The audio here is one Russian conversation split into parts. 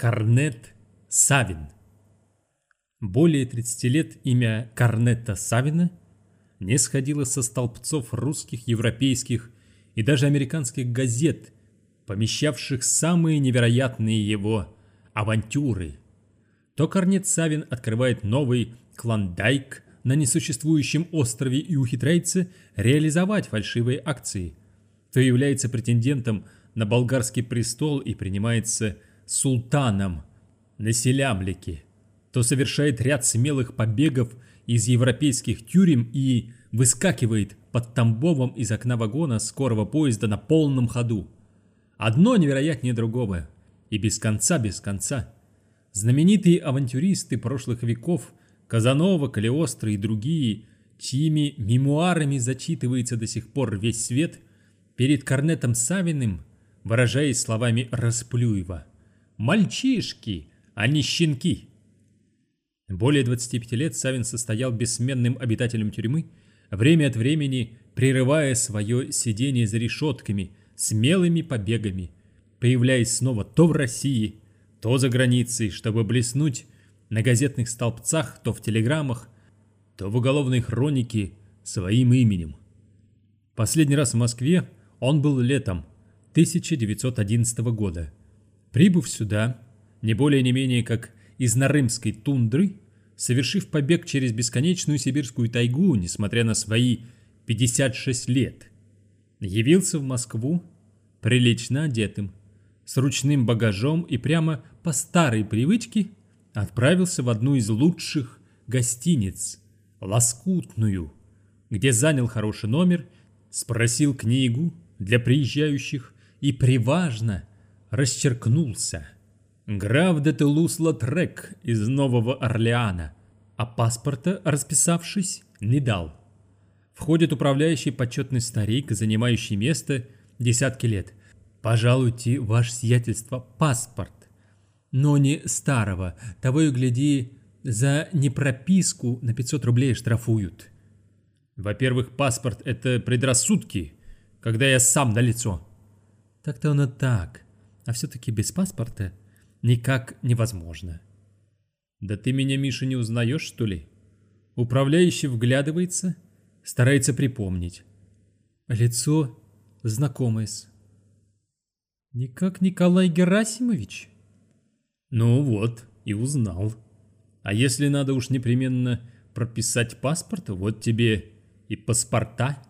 Корнет Савин Более 30 лет имя Корнета Савина не сходило со столбцов русских, европейских и даже американских газет, помещавших самые невероятные его авантюры. То Корнет Савин открывает новый Клондайк на несуществующем острове и ухитряется реализовать фальшивые акции, то является претендентом на болгарский престол и принимается султаном на Селямлике, то совершает ряд смелых побегов из европейских тюрем и выскакивает под Тамбовом из окна вагона скорого поезда на полном ходу. Одно невероятнее другого, и без конца без конца. Знаменитые авантюристы прошлых веков Казанова, Калиостро и другие, чьими мемуарами зачитывается до сих пор весь свет, перед Корнетом Савиным, выражаясь словами Расплюева – Мальчишки, а не щенки. Более 25 лет Савин состоял бессменным обитателем тюрьмы, время от времени прерывая свое сидение за решетками смелыми побегами, появляясь снова то в России, то за границей, чтобы блеснуть на газетных столбцах, то в телеграммах, то в уголовной хронике своим именем. Последний раз в Москве он был летом 1911 года – Прибыв сюда, не более не менее как из Нарымской тундры, совершив побег через бесконечную сибирскую тайгу, несмотря на свои 56 лет, явился в Москву прилично одетым, с ручным багажом и прямо по старой привычке отправился в одну из лучших гостиниц, Лоскутную, где занял хороший номер, спросил книгу для приезжающих и приважно расчеркнулся. Граф де Тулус-Латрек из Нового Орлеана, а паспорта, расписавшись, не дал. Входит управляющий почетный старик, занимающий место десятки лет. «Пожалуйте, ваше сиятельство, паспорт, но не старого, того и гляди, за непрописку на 500 рублей штрафуют». Во-первых, паспорт – это предрассудки, когда я сам на лицо. Так-то оно так а все-таки без паспорта никак невозможно. Да ты меня, Миша, не узнаешь, что ли? Управляющий вглядывается, старается припомнить. Лицо знакомое с... Никак Николай Герасимович? Ну вот, и узнал. А если надо уж непременно прописать паспорт, вот тебе и паспорта.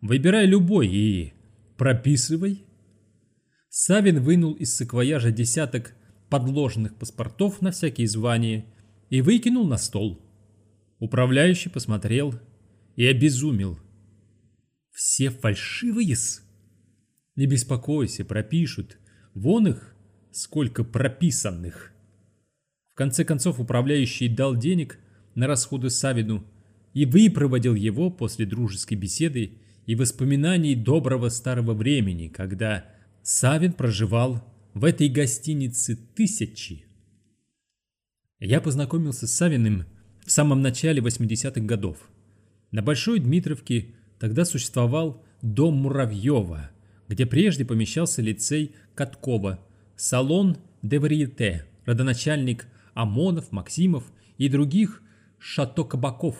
Выбирай любой и прописывай Савин вынул из саквояжа десяток подложенных паспортов на всякие звания и выкинул на стол. Управляющий посмотрел и обезумел. «Все фальшивые-с?» «Не беспокойся, пропишут. Вон их сколько прописанных». В конце концов управляющий дал денег на расходы Савину и выпроводил его после дружеской беседы и воспоминаний доброго старого времени, когда Савин проживал в этой гостинице тысячи. Я познакомился с Савиным в самом начале 80-х годов. На Большой Дмитровке тогда существовал дом Муравьева, где прежде помещался лицей Каткова, салон де родоначальник Амонов, Максимов и других шато-кабаков,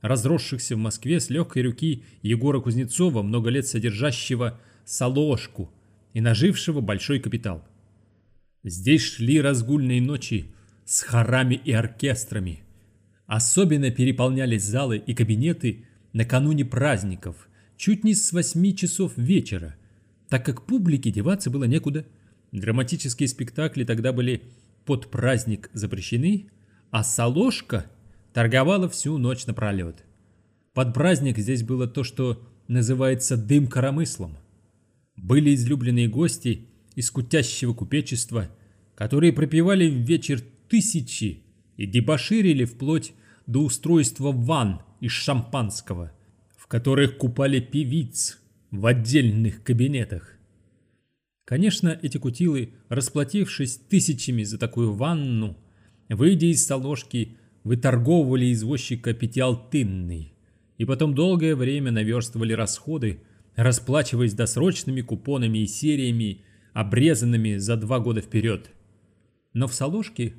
разросшихся в Москве с легкой руки Егора Кузнецова, много лет содержащего Соложку – и нажившего большой капитал. Здесь шли разгульные ночи с хорами и оркестрами. Особенно переполнялись залы и кабинеты накануне праздников, чуть не с 8 часов вечера, так как публике деваться было некуда. Драматические спектакли тогда были под праздник запрещены, а Соложка торговала всю ночь напролет. Под праздник здесь было то, что называется дым коромыслом были излюбленные гости из кутящего купечества, которые пропивали в вечер тысячи и дебоширили вплоть до устройства ванн из шампанского, в которых купали певиц в отдельных кабинетах. Конечно, эти кутилы, расплатившись тысячами за такую ванну, выйдя из соложки, выторговывали извозчика пятиалтынный, и потом долгое время наверстывали расходы, расплачиваясь досрочными купонами и сериями, обрезанными за два года вперед. Но в Соложке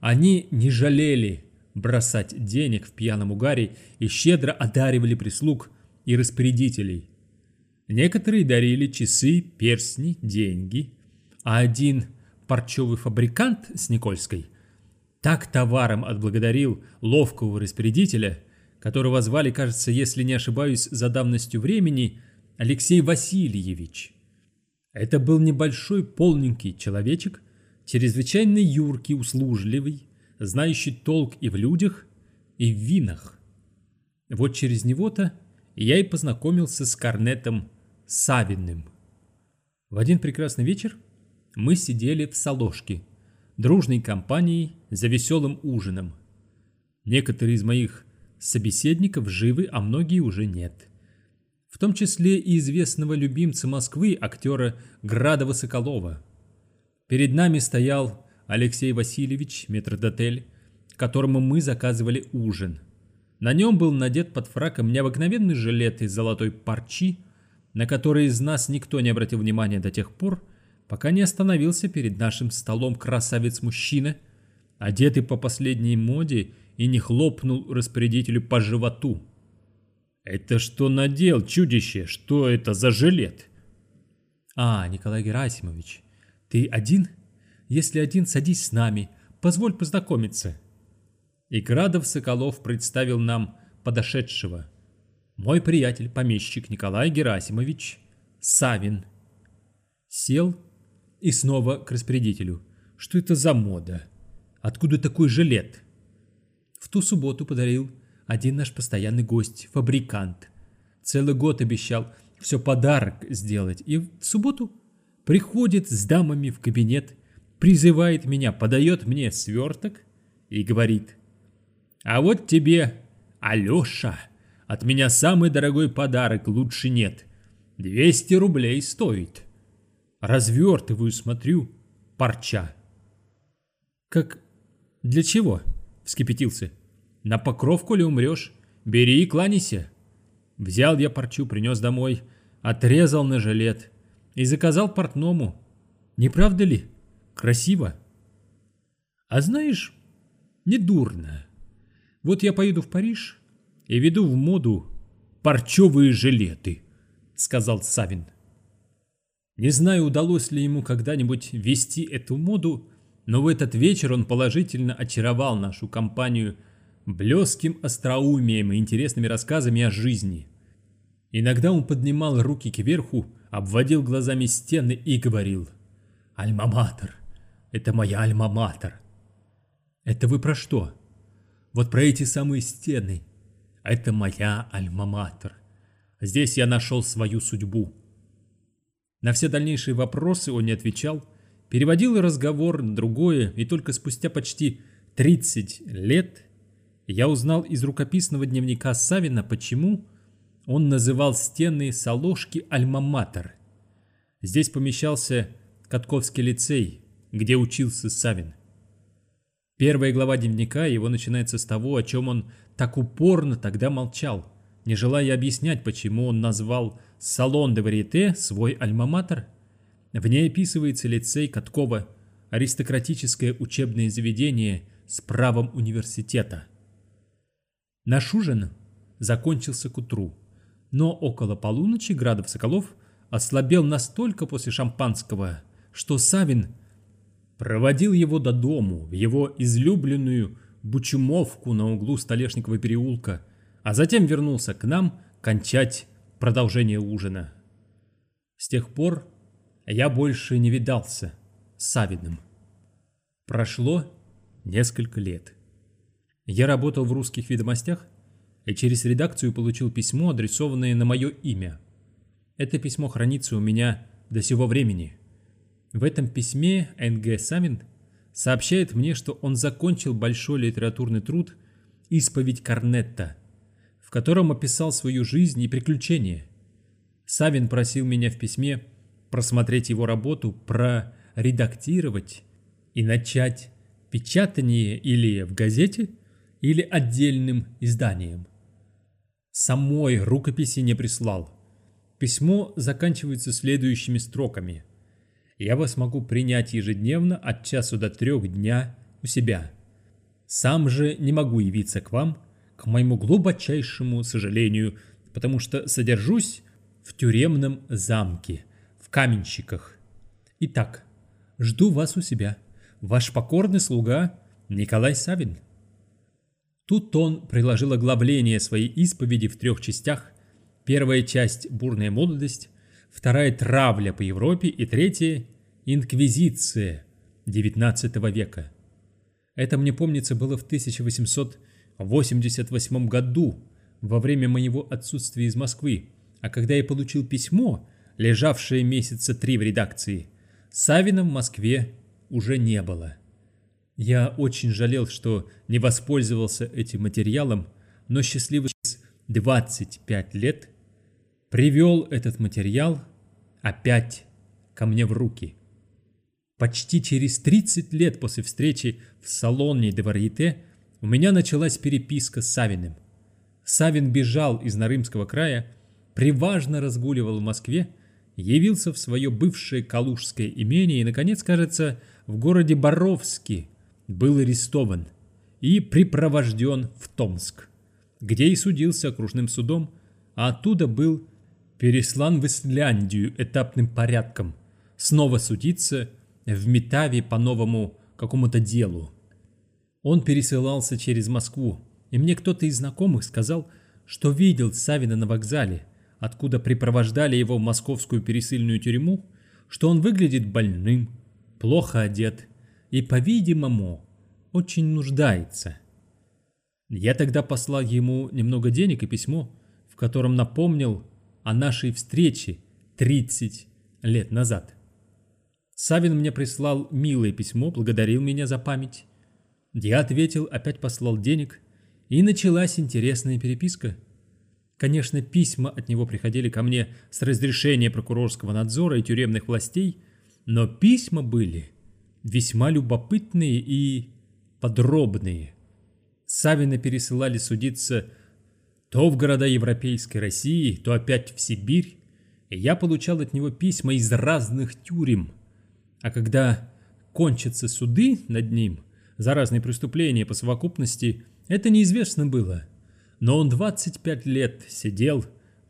они не жалели бросать денег в пьяном угаре и щедро одаривали прислуг и распорядителей. Некоторые дарили часы, перстни, деньги, а один парчевый фабрикант с Никольской так товаром отблагодарил ловкого распорядителя, которого звали, кажется, если не ошибаюсь, за давностью времени, Алексей Васильевич. Это был небольшой полненький человечек, чрезвычайно юркий, услужливый, знающий толк и в людях, и в винах. Вот через него-то я и познакомился с Корнетом Савиным. В один прекрасный вечер мы сидели в Соложке, дружной компанией за веселым ужином. Некоторые из моих собеседников живы, а многие уже нет в том числе и известного любимца Москвы актера Градова Соколова. Перед нами стоял Алексей Васильевич, метрдотель, которому мы заказывали ужин. На нем был надет под фраком необыкновенный жилет из золотой парчи, на который из нас никто не обратил внимания до тех пор, пока не остановился перед нашим столом красавец-мужчина, одетый по последней моде и не хлопнул распорядителю по животу. «Это что надел, чудище? Что это за жилет?» «А, Николай Герасимович, ты один? Если один, садись с нами, позволь познакомиться». И Градов Соколов представил нам подошедшего. Мой приятель, помещик Николай Герасимович Савин. Сел и снова к распорядителю. Что это за мода? Откуда такой жилет? В ту субботу подарил один наш постоянный гость, фабрикант. Целый год обещал все подарок сделать, и в субботу приходит с дамами в кабинет, призывает меня, подает мне сверток и говорит, «А вот тебе, Алеша, от меня самый дорогой подарок, лучше нет. 200 рублей стоит». Развертываю, смотрю, парча. «Как? Для чего?» — вскипятился. На покровку ли умрешь? Бери и кланяйся. Взял я парчу, принес домой, отрезал на жилет и заказал портному. Не правда ли? Красиво. А знаешь, не дурно. Вот я поеду в Париж и веду в моду парчевые жилеты, сказал Савин. Не знаю, удалось ли ему когда-нибудь вести эту моду, но в этот вечер он положительно очаровал нашу компанию блеским остроумием и интересными рассказами о жизни. Иногда он поднимал руки кверху, обводил глазами стены и говорил «Альма-матер! Это моя альма-матер!» «Это вы про что?» «Вот про эти самые стены. Это моя альма-матер. Здесь я нашел свою судьбу». На все дальнейшие вопросы он не отвечал, переводил разговор на другое, и только спустя почти 30 лет я узнал из рукописного дневника Савина, почему он называл стены Соложки Альма-Матер. Здесь помещался Катковский лицей, где учился Савин. Первая глава дневника его начинается с того, о чем он так упорно тогда молчал, не желая объяснять, почему он назвал салон де варьете свой альма-матер. В ней описывается лицей Каткова, аристократическое учебное заведение с правом университета – Наш ужин закончился к утру, но около полуночи Градов Соколов ослабел настолько после шампанского, что Савин проводил его до дому, в его излюбленную бучумовку на углу Столешникова переулка, а затем вернулся к нам кончать продолжение ужина. С тех пор я больше не видался с Савиным. Прошло несколько лет. Я работал в русских ведомостях и через редакцию получил письмо, адресованное на мое имя. Это письмо хранится у меня до сего времени. В этом письме Н.Г. Самин сообщает мне, что он закончил большой литературный труд «Исповедь Корнетта», в котором описал свою жизнь и приключения. Савин просил меня в письме просмотреть его работу, проредактировать и начать печатание или в газете – или отдельным изданием. Самой рукописи не прислал. Письмо заканчивается следующими строками. Я вас могу принять ежедневно от часу до трех дня у себя. Сам же не могу явиться к вам, к моему глубочайшему сожалению, потому что содержусь в тюремном замке, в каменщиках. Итак, жду вас у себя. Ваш покорный слуга Николай Савин. Тут он приложил оглавление своей исповеди в трех частях. Первая часть – бурная молодость, вторая – травля по Европе и третья – инквизиция XIX века. Это, мне помнится, было в 1888 году, во время моего отсутствия из Москвы, а когда я получил письмо, лежавшее месяца три в редакции, Савина в Москве уже не было. Я очень жалел, что не воспользовался этим материалом, но счастливый через 25 лет привел этот материал опять ко мне в руки. Почти через 30 лет после встречи в салоне де у меня началась переписка с Савиным. Савин бежал из Нарымского края, приважно разгуливал в Москве, явился в свое бывшее Калужское имение и, наконец, кажется, в городе Боровске был арестован и припровожден в Томск, где и судился окружным судом, а оттуда был переслан в Исляндию этапным порядком, снова судиться в Метаве по новому какому-то делу. Он пересылался через Москву, и мне кто-то из знакомых сказал, что видел Савина на вокзале, откуда припровождали его в московскую пересыльную тюрьму, что он выглядит больным, плохо одет и, по-видимому, очень нуждается. Я тогда послал ему немного денег и письмо, в котором напомнил о нашей встрече 30 лет назад. Савин мне прислал милое письмо, благодарил меня за память. Я ответил, опять послал денег, и началась интересная переписка. Конечно, письма от него приходили ко мне с разрешения прокурорского надзора и тюремных властей, но письма были весьма любопытные и подробные. Савина пересылали судиться то в города Европейской России, то опять в Сибирь, и я получал от него письма из разных тюрем – а когда кончатся суды над ним за разные преступления по совокупности, это неизвестно было. Но он 25 лет сидел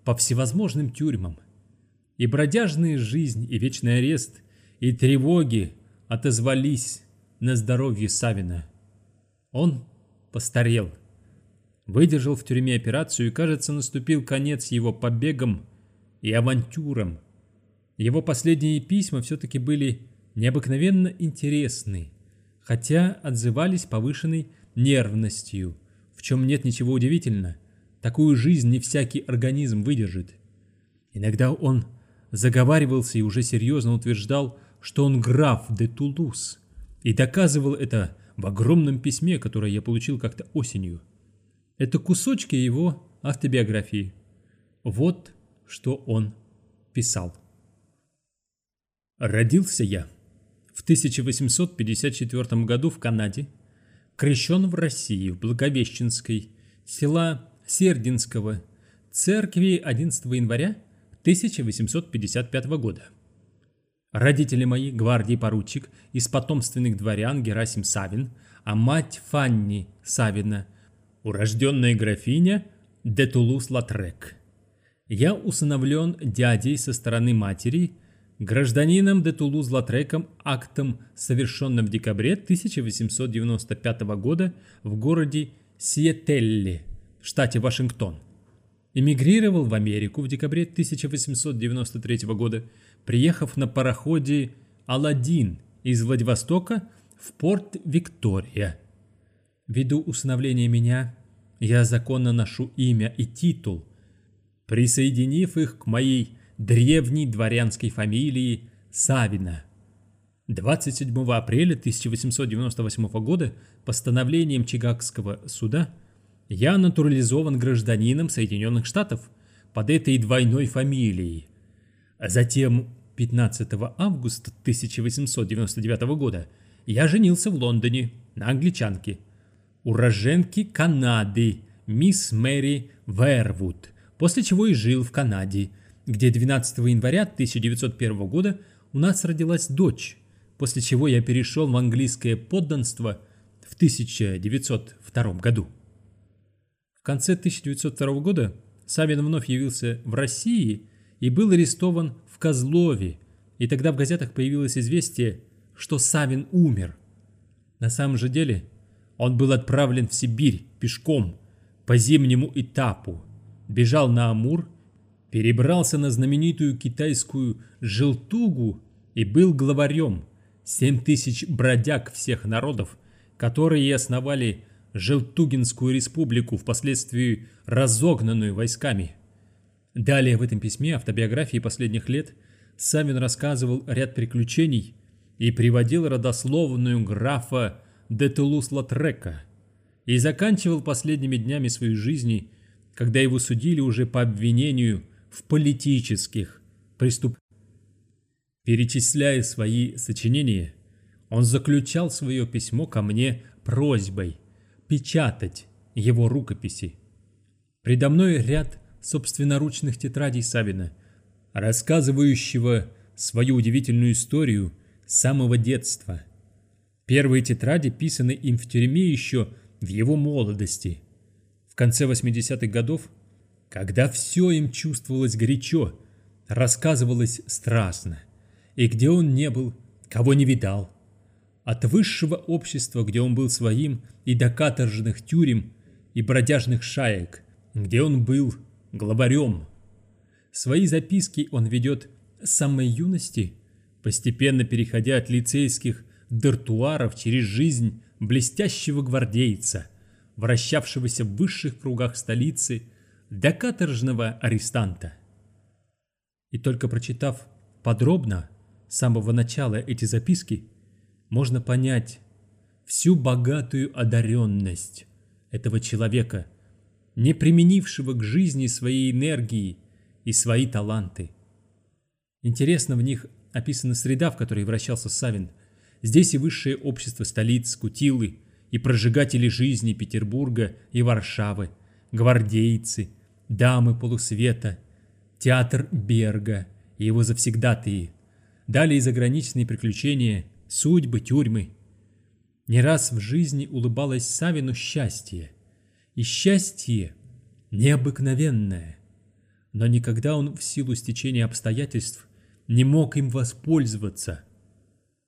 по всевозможным тюрьмам. И бродяжная жизнь, и вечный арест, и тревоги отозвались на здоровье Савина. Он постарел, выдержал в тюрьме операцию и, кажется, наступил конец его побегам и авантюрам. Его последние письма все-таки были необыкновенно интересны, хотя отзывались повышенной нервностью, в чем нет ничего удивительного. Такую жизнь не всякий организм выдержит. Иногда он заговаривался и уже серьезно утверждал, что он граф де Тулус, и доказывал это в огромном письме, которое я получил как-то осенью. Это кусочки его автобиографии. Вот что он писал. Родился я в 1854 году в Канаде, крещен в России, в Благовещенской, села Сердинского, церкви 11 января 1855 года. Родители мои, гвардии поручик, из потомственных дворян Герасим Савин, а мать Фанни Савина, урожденная графиня де Тулус-Латрек. Я усыновлен дядей со стороны матери – гражданином де Тулуз-Латреком актом, совершенным в декабре 1895 года в городе Сиетелли, штате Вашингтон. Эмигрировал в Америку в декабре 1893 года, приехав на пароходе «Аладдин» из Владивостока в порт Виктория. Ввиду усыновления меня, я законно ношу имя и титул, присоединив их к моей древней дворянской фамилии Савина. 27 апреля 1898 года постановлением Чикагского суда я натурализован гражданином Соединенных Штатов под этой двойной фамилией. Затем 15 августа 1899 года я женился в Лондоне на англичанке, уроженке Канады, мисс Мэри Вервуд, после чего и жил в Канаде – где 12 января 1901 года у нас родилась дочь, после чего я перешел в английское подданство в 1902 году. В конце 1902 года Савин вновь явился в России и был арестован в Козлове, и тогда в газетах появилось известие, что Савин умер. На самом же деле он был отправлен в Сибирь пешком по зимнему этапу, бежал на Амур, перебрался на знаменитую китайскую Желтугу и был главарем тысяч бродяг всех народов, которые основали Желтугинскую республику, впоследствии разогнанную войсками. Далее в этом письме автобиографии последних лет Савин рассказывал ряд приключений и приводил родословную графа де Тулус-Латрека и заканчивал последними днями своей жизни, когда его судили уже по обвинению в политических преступлениях. Перечисляя свои сочинения, он заключал свое письмо ко мне просьбой печатать его рукописи. Предо мной ряд собственноручных тетрадей Савина, рассказывающего свою удивительную историю с самого детства. Первые тетради писаны им в тюрьме еще в его молодости. В конце 80-х годов, когда все им чувствовалось горячо, рассказывалось страстно, и где он не был, кого не видал. От высшего общества, где он был своим, и до каторжных тюрем и бродяжных шаек, где он был главарем. Свои записки он ведет с самой юности, постепенно переходя от лицейских дартуаров через жизнь блестящего гвардейца, вращавшегося в высших кругах столицы, до каторжного арестанта. И только прочитав подробно с самого начала эти записки, можно понять всю богатую одаренность этого человека, не применившего к жизни своей энергии и свои таланты. Интересно в них описана среда, в которой вращался Савин – Здесь и высшее общество столиц, кутилы, и прожигатели жизни Петербурга и Варшавы, гвардейцы, дамы полусвета, театр Берга и его завсегдатые, далее заграничные приключения, судьбы, тюрьмы. Не раз в жизни улыбалось Савину счастье, и счастье необыкновенное, но никогда он в силу стечения обстоятельств не мог им воспользоваться –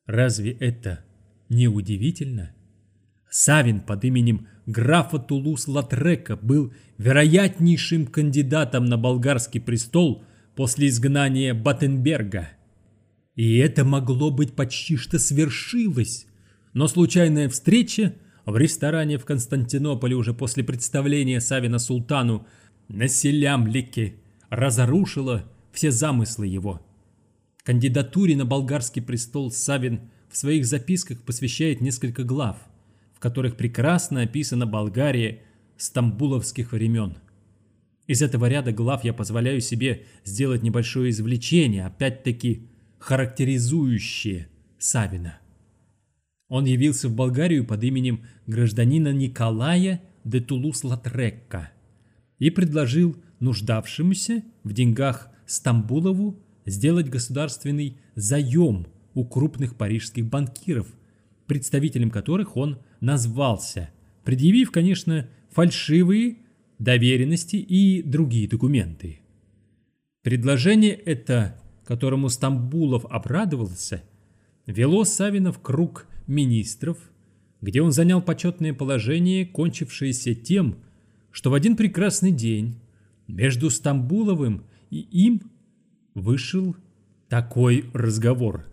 Разве это не удивительно? Савин под именем графа Тулус-Латрека был вероятнейшим кандидатом на болгарский престол после изгнания Баттенберга. И это могло быть почти что свершилось. Но случайная встреча в ресторане в Константинополе уже после представления Савина Султану на Селямлике разрушила все замыслы его. Кандидатуре на болгарский престол Савин в своих записках посвящает несколько глав, в которых прекрасно описана Болгария стамбуловских времен. Из этого ряда глав я позволяю себе сделать небольшое извлечение, опять-таки характеризующее Савина. Он явился в Болгарию под именем гражданина Николая де Тулус-Латрекка и предложил нуждавшемуся в деньгах Стамбулову сделать государственный заем у крупных парижских банкиров, представителем которых он назвался, предъявив, конечно, фальшивые доверенности и другие документы. Предложение это, которому Стамбулов обрадовался, вело Савина в круг министров, где он занял почетное положение, кончившееся тем, что в один прекрасный день между Стамбуловым и им вышел такой разговор.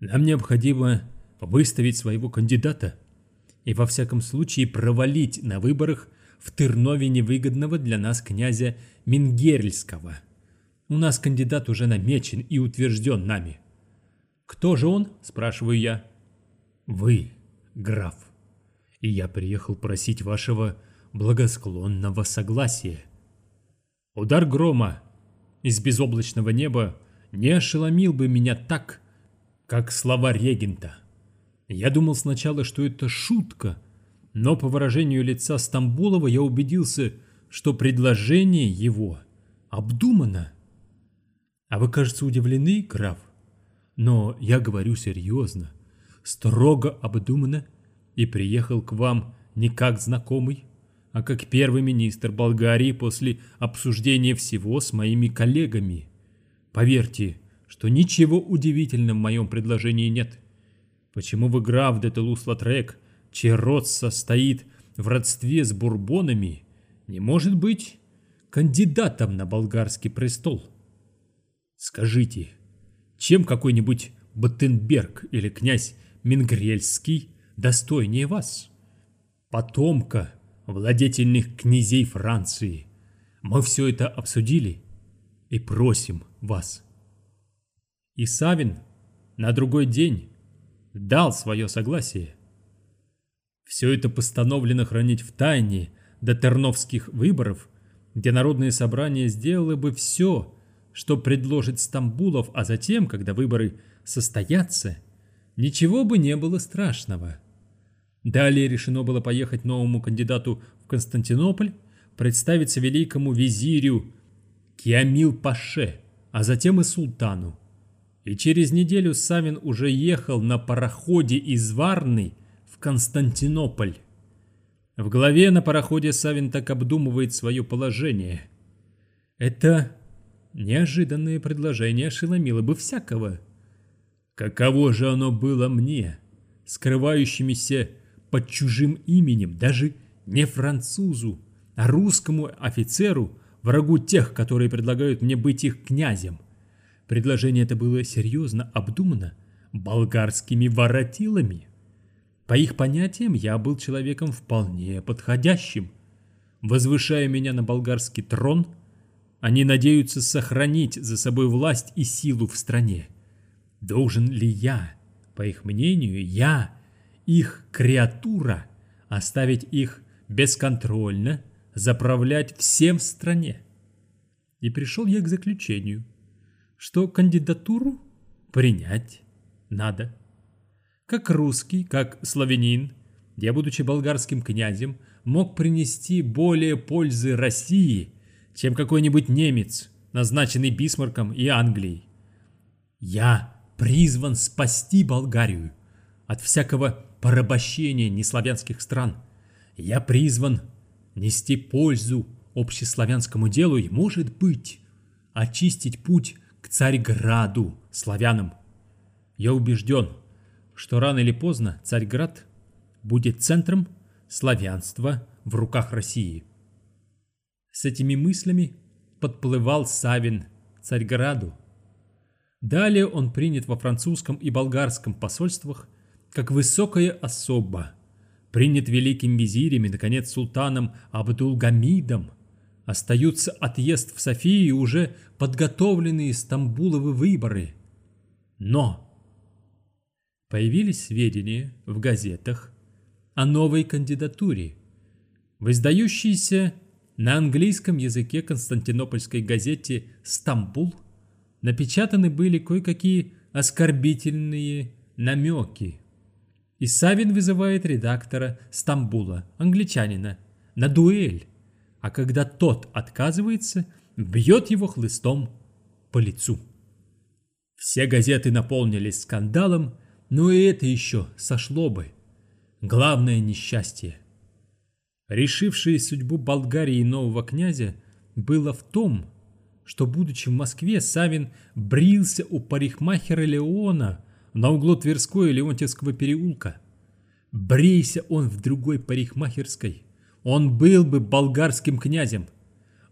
Нам необходимо выставить своего кандидата и во всяком случае провалить на выборах в Тырнове невыгодного для нас князя Мингерельского. У нас кандидат уже намечен и утвержден нами. «Кто же он?» – спрашиваю я. «Вы, граф, и я приехал просить вашего благосклонного согласия». Удар грома из безоблачного неба не ошеломил бы меня так, как слова регента. Я думал сначала, что это шутка, но по выражению лица Стамбулова я убедился, что предложение его обдумано. А вы, кажется, удивлены, граф? Но я говорю серьезно, строго обдуманно и приехал к вам не как знакомый, а как первый министр Болгарии после обсуждения всего с моими коллегами. Поверьте, что ничего удивительного в моем предложении нет. Почему вы граф де Тулус-Латрек, чей род состоит в родстве с бурбонами, не может быть кандидатом на болгарский престол? Скажите, чем какой-нибудь Баттенберг или князь Мингрельский достойнее вас? Потомка владетельных князей Франции. Мы все это обсудили и просим вас. И Савин на другой день дал свое согласие. Все это постановлено хранить в тайне до Терновских выборов, где Народное собрание сделало бы все, что предложит Стамбулов, а затем, когда выборы состоятся, ничего бы не было страшного. Далее решено было поехать новому кандидату в Константинополь, представиться великому визирю Киамил-Паше, а затем и султану. И через неделю Савин уже ехал на пароходе из Варны в Константинополь. В голове на пароходе Савин так обдумывает свое положение. Это неожиданное предложение ошеломило бы всякого. Каково же оно было мне, скрывающимися под чужим именем, даже не французу, а русскому офицеру, врагу тех, которые предлагают мне быть их князем. Предложение это было серьезно обдумано болгарскими воротилами. По их понятиям, я был человеком вполне подходящим. Возвышая меня на болгарский трон, они надеются сохранить за собой власть и силу в стране. Должен ли я, по их мнению, я, их креатура, оставить их бесконтрольно заправлять всем в стране. И пришел я к заключению, что кандидатуру принять надо. Как русский, как славянин, я, будучи болгарским князем, мог принести более пользы России, чем какой-нибудь немец, назначенный Бисмарком и Англией. Я призван спасти Болгарию от всякого порабощения неславянских стран. Я призван нести пользу общеславянскому делу и, может быть, очистить путь к Царьграду славянам. Я убежден, что рано или поздно Царьград будет центром славянства в руках России. С этими мыслями подплывал Савин к Царьграду. Далее он принят во французском и болгарском посольствах как высокая особа, принят великим визирем и, наконец, султаном Абдулгамидом, остаются отъезд в Софию и уже подготовленные Стамбуловы выборы. Но появились сведения в газетах о новой кандидатуре, в издающейся на английском языке Константинопольской газете «Стамбул» напечатаны были кое-какие оскорбительные намеки и Савин вызывает редактора Стамбула, англичанина, на дуэль, а когда тот отказывается, бьет его хлыстом по лицу. Все газеты наполнились скандалом, но и это еще сошло бы. Главное несчастье. Решившее судьбу Болгарии нового князя было в том, что, будучи в Москве, Савин брился у парикмахера Леона – на углу Тверской и Леонтьевского переулка. Брейся он в другой парикмахерской, он был бы болгарским князем.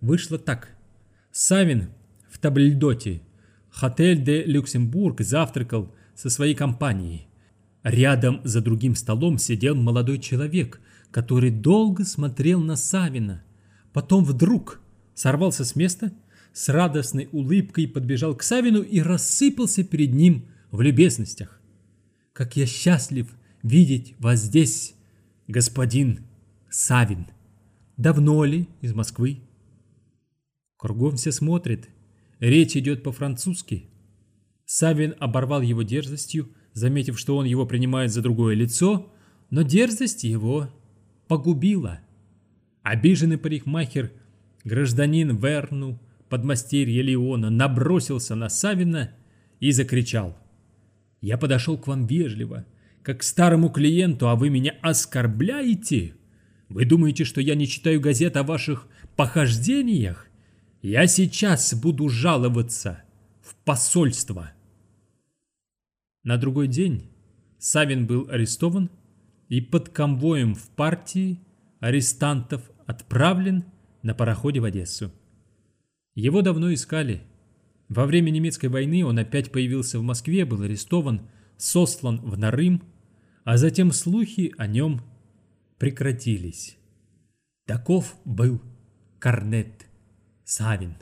Вышло так. Савин в Табльдоте, Хотель де Люксембург, завтракал со своей компанией. Рядом за другим столом сидел молодой человек, который долго смотрел на Савина. Потом вдруг сорвался с места, с радостной улыбкой подбежал к Савину и рассыпался перед ним в любезностях. Как я счастлив видеть вас здесь, господин Савин. Давно ли из Москвы? Кругом все смотрят. Речь идет по-французски. Савин оборвал его дерзостью, заметив, что он его принимает за другое лицо, но дерзость его погубила. Обиженный парикмахер, гражданин Верну, подмастерье Леона, набросился на Савина и закричал. Я подошел к вам вежливо, как к старому клиенту, а вы меня оскорбляете? Вы думаете, что я не читаю газет о ваших похождениях? Я сейчас буду жаловаться в посольство. На другой день Савин был арестован и под конвоем в партии арестантов отправлен на пароходе в Одессу. Его давно искали. Во время немецкой войны он опять появился в Москве, был арестован, сослан в Нарым, а затем слухи о нем прекратились. Таков был Корнет Савин.